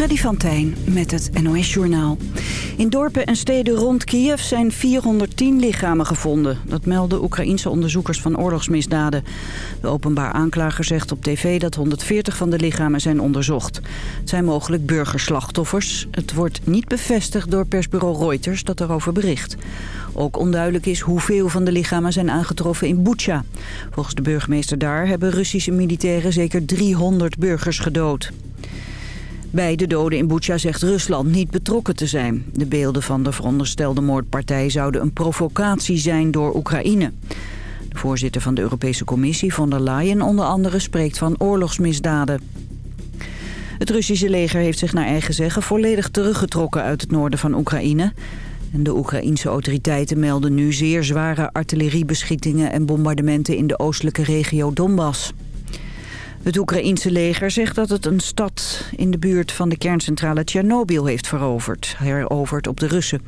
Freddy van Tijn met het NOS-journaal. In dorpen en steden rond Kiev zijn 410 lichamen gevonden. Dat melden Oekraïense onderzoekers van oorlogsmisdaden. De openbaar aanklager zegt op tv dat 140 van de lichamen zijn onderzocht. Het zijn mogelijk burgerslachtoffers. Het wordt niet bevestigd door persbureau Reuters dat erover bericht. Ook onduidelijk is hoeveel van de lichamen zijn aangetroffen in Bucha. Volgens de burgemeester daar hebben Russische militairen zeker 300 burgers gedood. Bij de doden in Bucha zegt Rusland niet betrokken te zijn. De beelden van de veronderstelde moordpartij zouden een provocatie zijn door Oekraïne. De voorzitter van de Europese Commissie, von der Leyen onder andere, spreekt van oorlogsmisdaden. Het Russische leger heeft zich naar eigen zeggen volledig teruggetrokken uit het noorden van Oekraïne. En de Oekraïense autoriteiten melden nu zeer zware artilleriebeschietingen en bombardementen in de oostelijke regio Donbass. Het Oekraïense leger zegt dat het een stad in de buurt van de kerncentrale Tsjernobyl heeft veroverd. Heroverd op de Russen.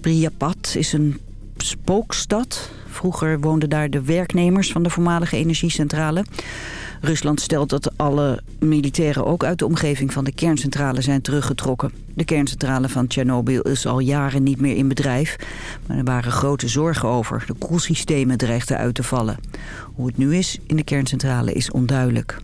Priapat is een spookstad. Vroeger woonden daar de werknemers van de voormalige energiecentrale. Rusland stelt dat alle militairen ook uit de omgeving van de kerncentrale zijn teruggetrokken. De kerncentrale van Tsjernobyl is al jaren niet meer in bedrijf. Maar er waren grote zorgen over. De koelsystemen dreigden uit te vallen. Hoe het nu is in de kerncentrale is onduidelijk.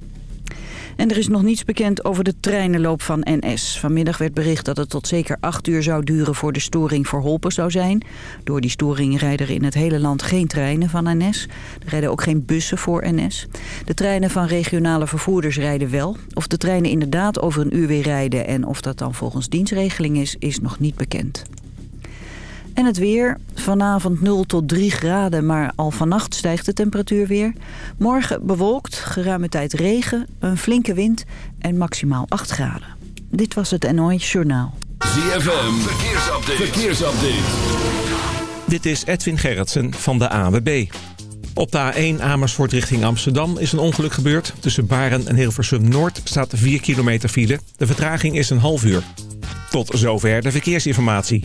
En er is nog niets bekend over de treinenloop van NS. Vanmiddag werd bericht dat het tot zeker acht uur zou duren voor de storing verholpen zou zijn. Door die storing rijden er in het hele land geen treinen van NS. Er rijden ook geen bussen voor NS. De treinen van regionale vervoerders rijden wel. Of de treinen inderdaad over een uur weer rijden en of dat dan volgens dienstregeling is, is nog niet bekend. En het weer. Vanavond 0 tot 3 graden, maar al vannacht stijgt de temperatuur weer. Morgen bewolkt, geruime tijd regen, een flinke wind en maximaal 8 graden. Dit was het NOS Journaal. ZFM, verkeersupdate. verkeersupdate. Dit is Edwin Gerritsen van de AWB. Op de A1 Amersfoort richting Amsterdam is een ongeluk gebeurd. Tussen Baren en Hilversum Noord staat 4 kilometer file. De vertraging is een half uur. Tot zover de verkeersinformatie.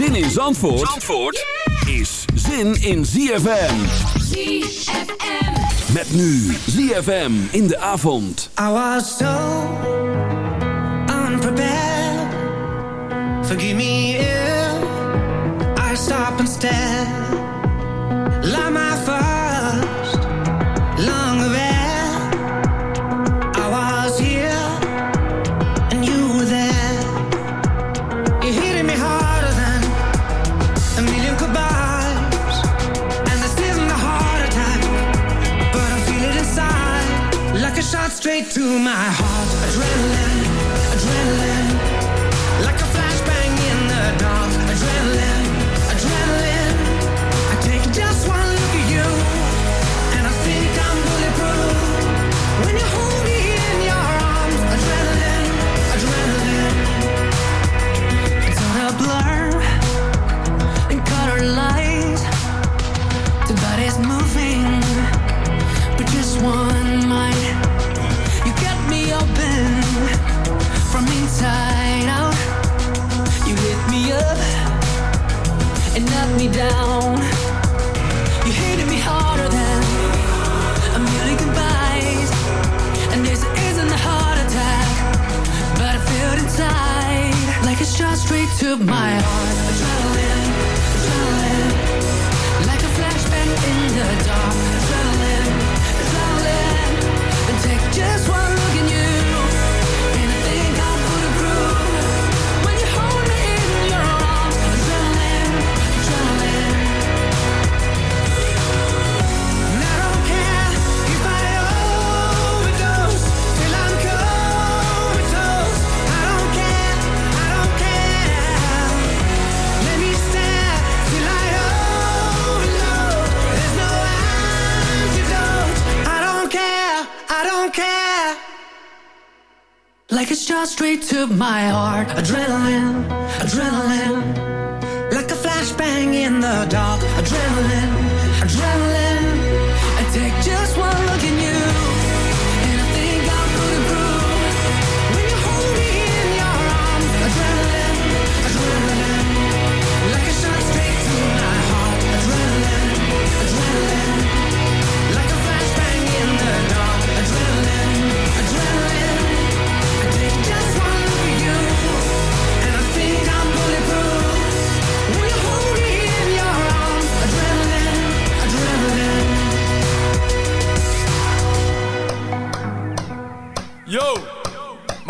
Zin in Zandvoort, Zandvoort is zin in ZFM. ZFM. Met nu ZFM in de avond. I was so unprepared. Forgive me if I stop and stare. Like my straight to my heart.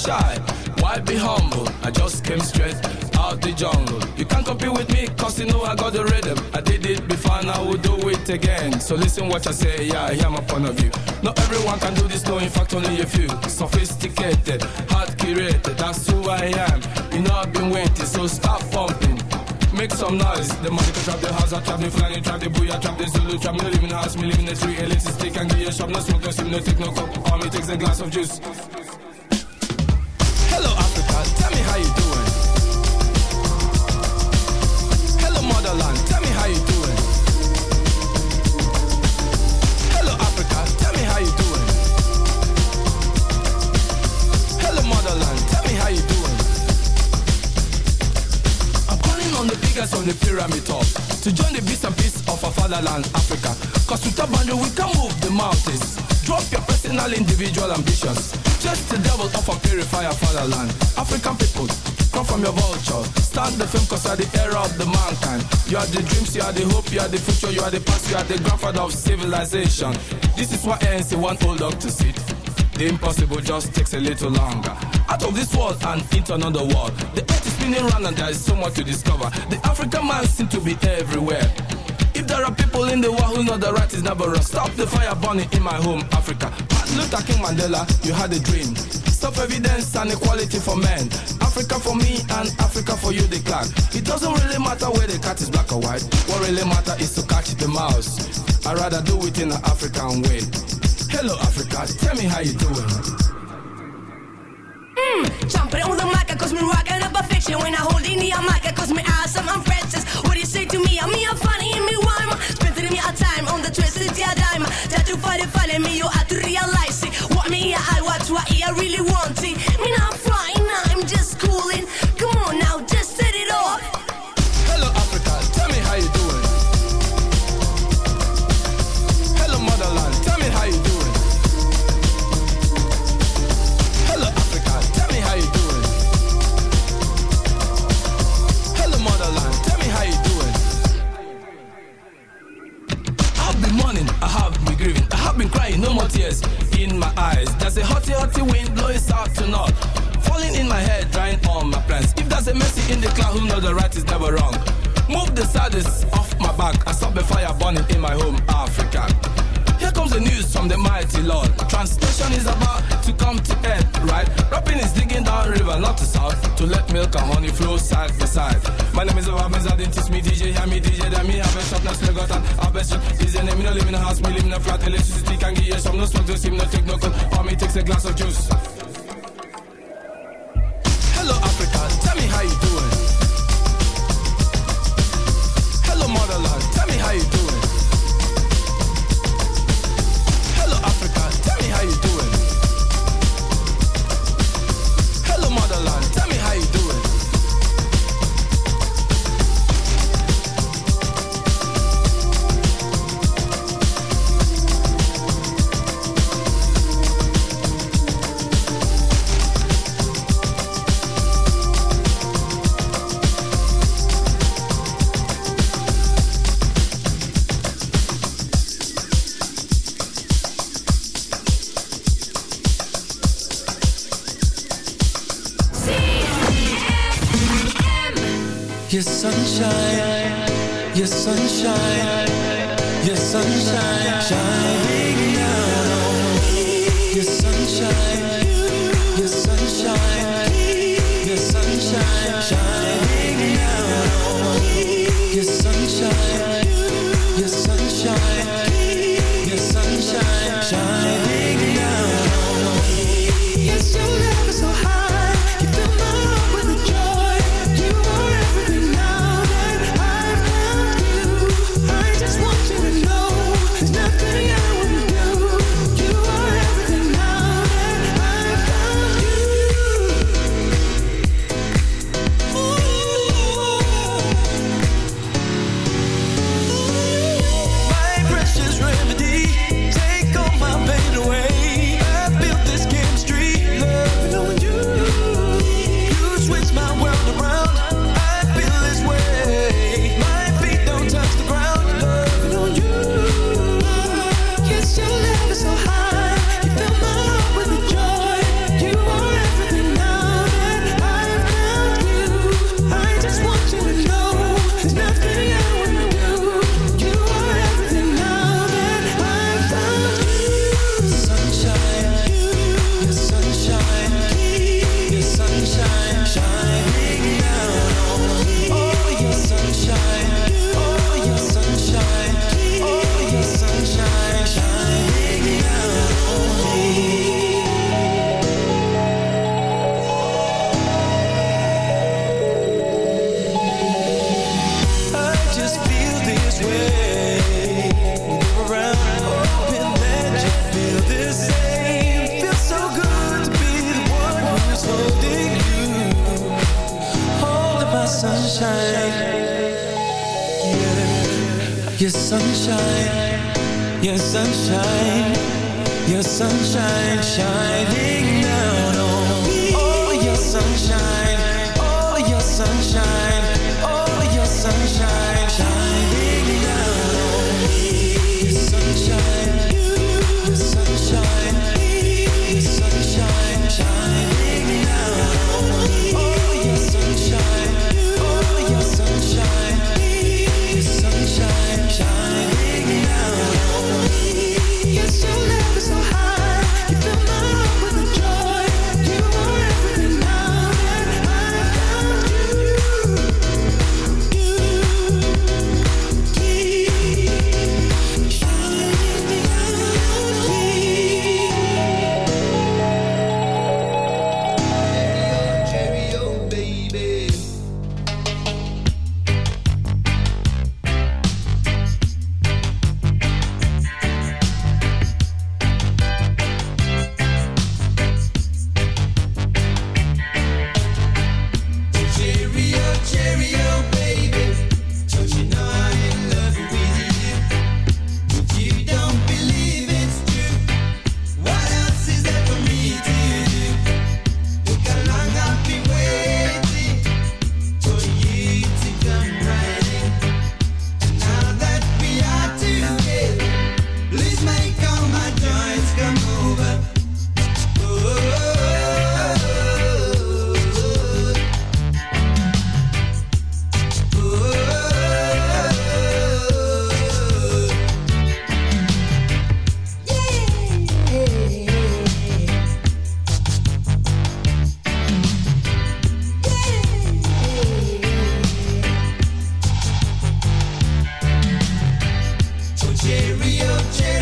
Shy? Why be humble? I just came straight out the jungle. You can't compete with me, cause you know I got the rhythm. I did it before, I will do it again. So listen what I say, yeah, I hear my point of view. Not everyone can do this, no, in fact, only a few. Sophisticated, hard curated, that's who I am. You know I've been waiting, so stop pumping. Make some noise. The money can trap the house, I trap the flying, trap the booyah, trap the Zulu, trap me live in the house, me live in the street, elixir stick and give you a shop, no smoke, no steam, no take no coke. All me takes a glass of juice. On the pyramid top to join the beast and peace of our fatherland, Africa. Cause with a boundary we can move the mountains. Drop your personal, individual ambitions. Just the devil of a purifier fatherland. African people, come from your vulture. Start the film cause you are the era of the mankind. You are the dreams, you are the hope, you are the future, you are the past, you are the grandfather of civilization. This is why ANC want old dog to sit. The impossible just takes a little longer. Out of this world and into another world. The earth is spinning round and there is so much to discover. The African man seems to be everywhere. If there are people in the world who know the right is never wrong, stop the fire burning in my home, Africa. Martin Luther King Mandela, you had a dream. Stop evidence and equality for men. Africa for me and Africa for you, the clan. It doesn't really matter where the cat is black or white. What really matters is to catch the mouse. I'd rather do it in an African way. Hello, Africa, tell me how you doing. Mm. Jumping on the mic, cause me rockin' up a fiction. When I hold in the mic, cause me awesome, I'm Francis. What do you say to me? I'm me, I'm funny, and me rhyme Spending me a time on the twisted yeah dime That you find it funny, me you have to realize it. What me I watch, what I really want it Me not Cheerio, cheerio.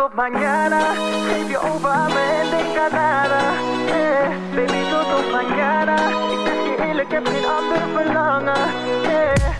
Tot mañana. Over aan me en denk aan nada. Eh, baby, door tot mañana. Ik zeg je eerlijk, heb geen ander verlangen. Eh. Hey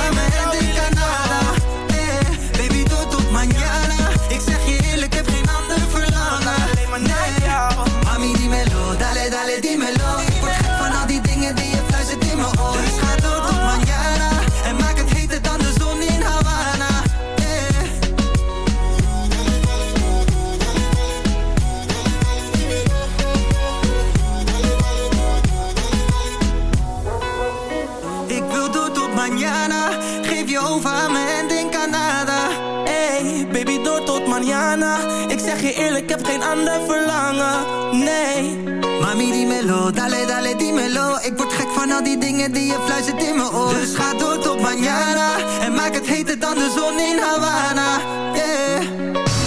die je fluistert in mijn oor. Dus ga door tot mañana. En maak het heter dan de zon in Havana. Yeah.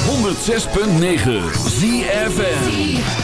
106.9 ZFM.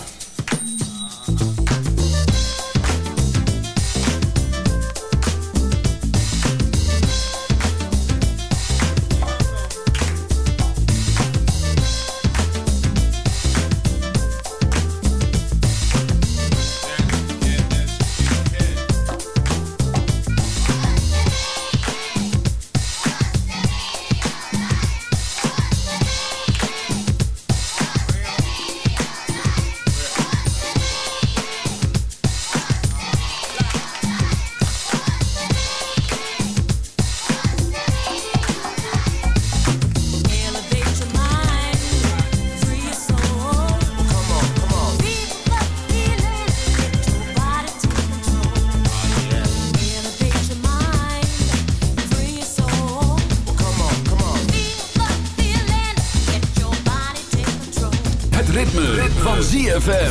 ZFM.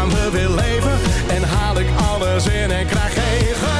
samen wil leven. En haal ik alles in en krijg geen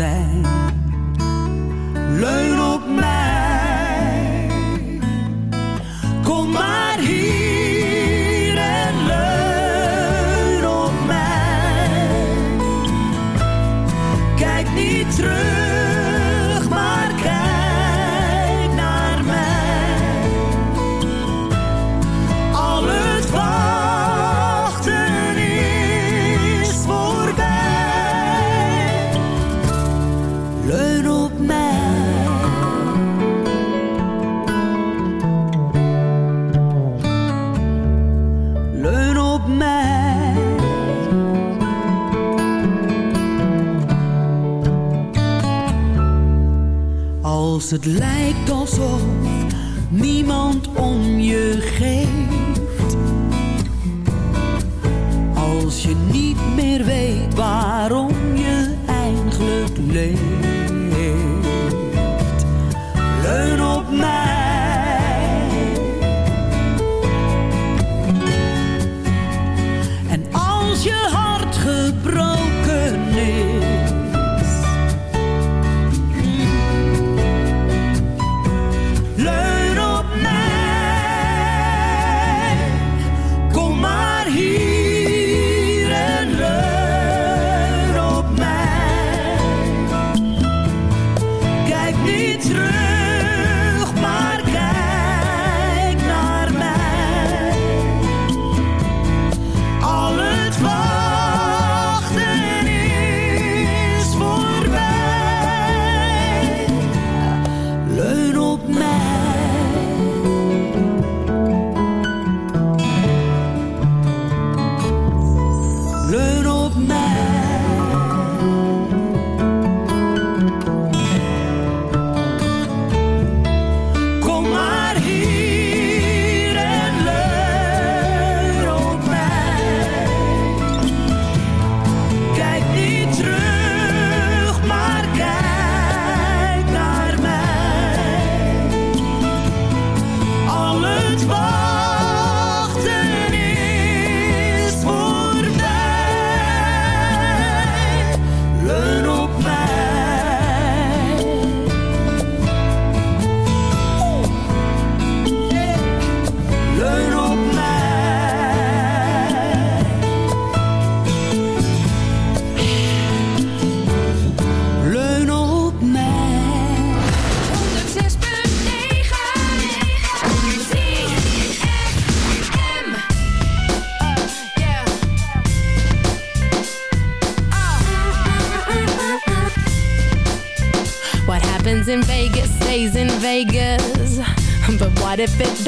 sad. het lijkt alsof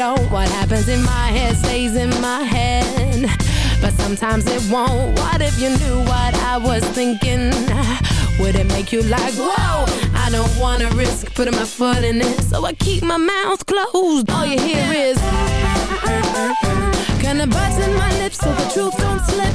don't. What happens in my head stays in my head. But sometimes it won't. What if you knew what I was thinking? Would it make you like, whoa? I don't wanna risk putting my foot in it. So I keep my mouth closed. All you hear is Kinda buzzing my lips so the truth don't slip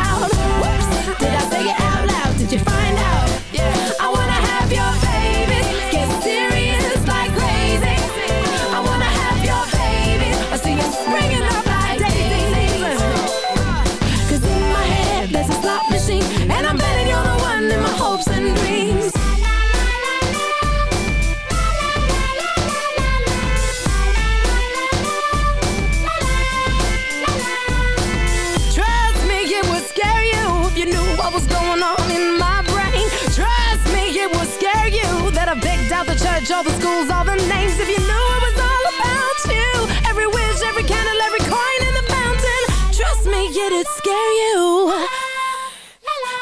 schools, all the names if you knew it was all about you. Every wish, every candle, every coin in the fountain. Trust me, it'd scare you.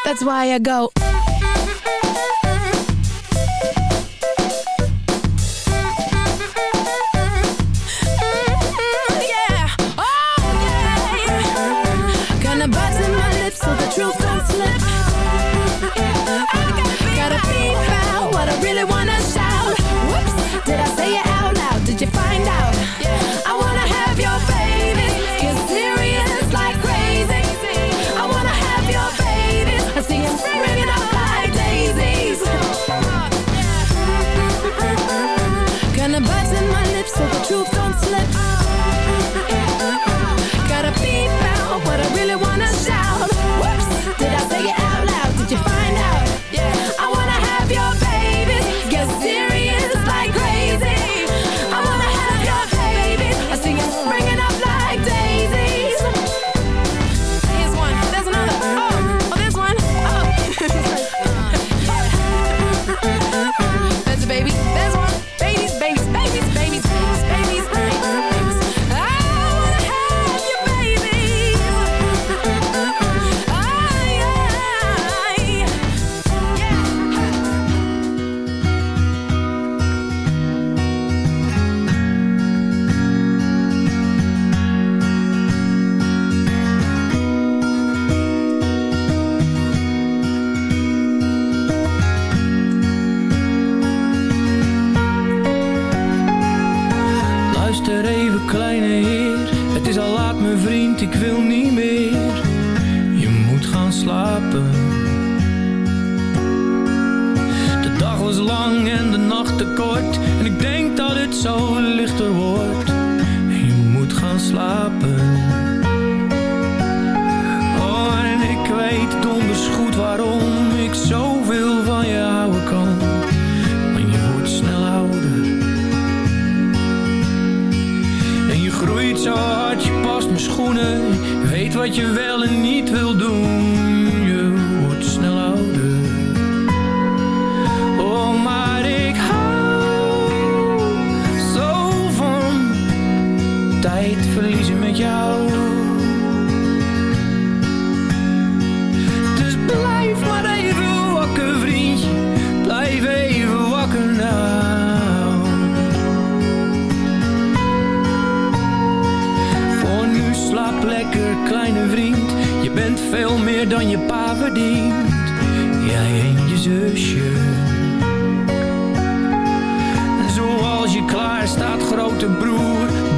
That's why I go. lekker, kleine vriend. Je bent veel meer dan je pa verdient. Jij en je zusje. Zoals je klaar staat, grote broer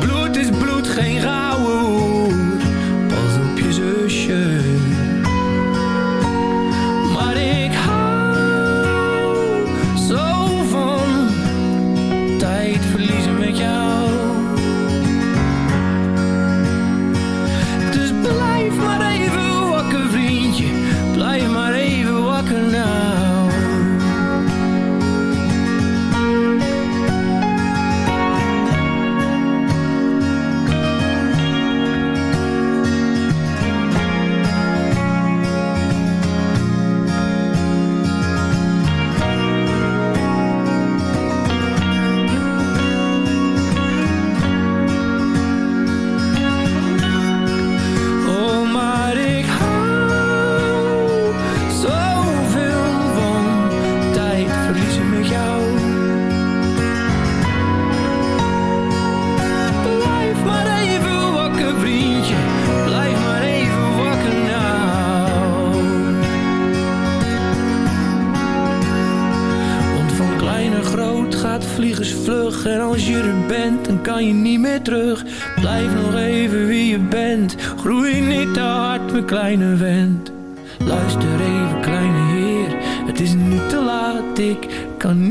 kleine vent. Luister even, kleine heer. Het is nu te laat, ik kan niet